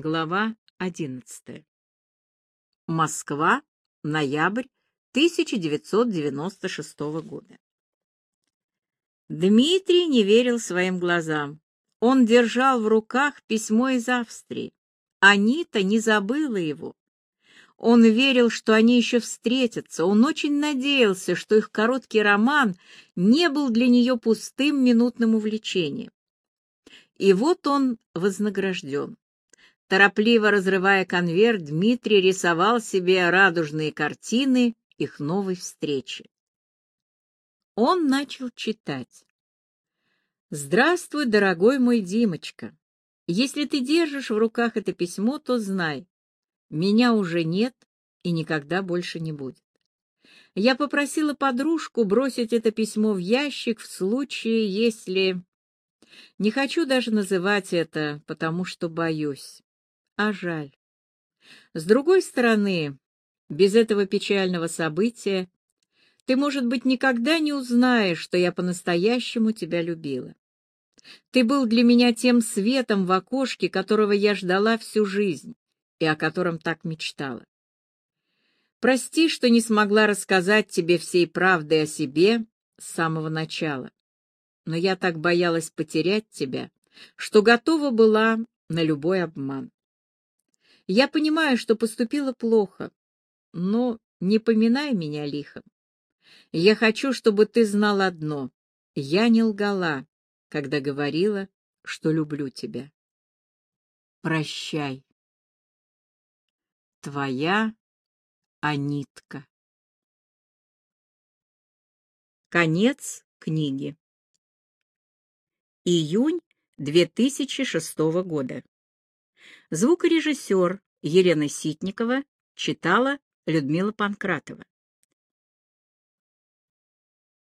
Глава 11. Москва, ноябрь 1996 года. Дмитрий не верил своим глазам. Он держал в руках письмо из Австрии. Анита не забыла его. Он верил, что они еще встретятся. Он очень надеялся, что их короткий роман не был для нее пустым минутным увлечением. И вот он вознагражден. Торопливо разрывая конверт, Дмитрий рисовал себе радужные картины их новой встречи. Он начал читать. «Здравствуй, дорогой мой Димочка. Если ты держишь в руках это письмо, то знай, меня уже нет и никогда больше не будет. Я попросила подружку бросить это письмо в ящик в случае, если... Не хочу даже называть это, потому что боюсь а жаль. С другой стороны, без этого печального события ты, может быть, никогда не узнаешь, что я по-настоящему тебя любила. Ты был для меня тем светом в окошке, которого я ждала всю жизнь и о котором так мечтала. Прости, что не смогла рассказать тебе всей правды о себе с самого начала, но я так боялась потерять тебя, что готова была на любой обман. Я понимаю, что поступила плохо, но не поминай меня лихом. Я хочу, чтобы ты знал одно. Я не лгала, когда говорила, что люблю тебя. Прощай. Твоя Анитка. Конец книги. Июнь 2006 года. Звукорежиссер Елена Ситникова читала Людмила Панкратова.